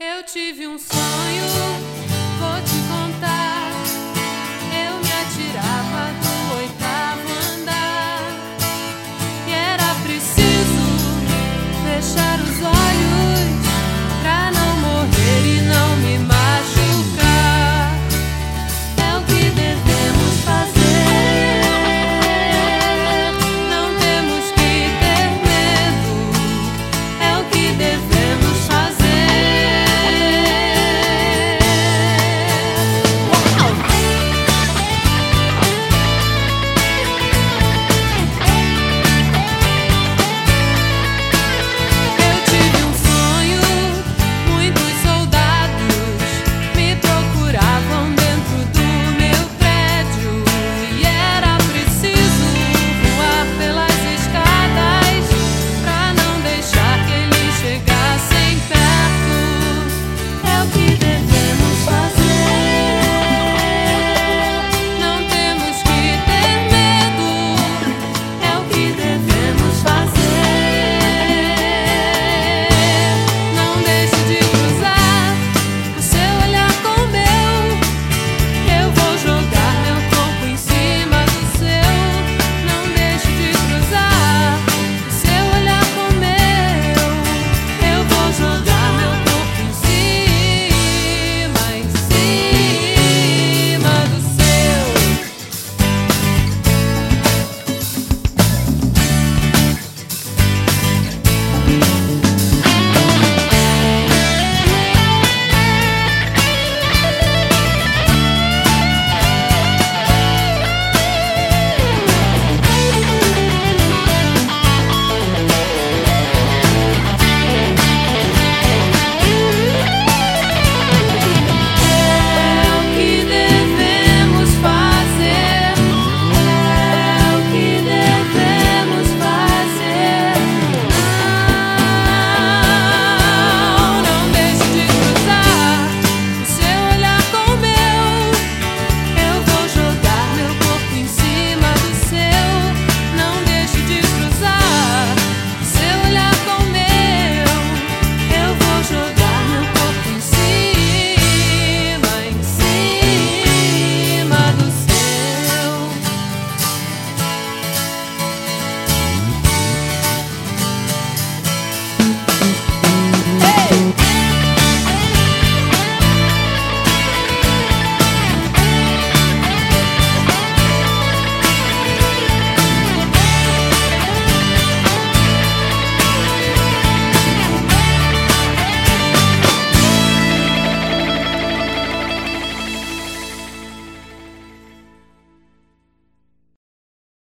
Eu tive um sonho.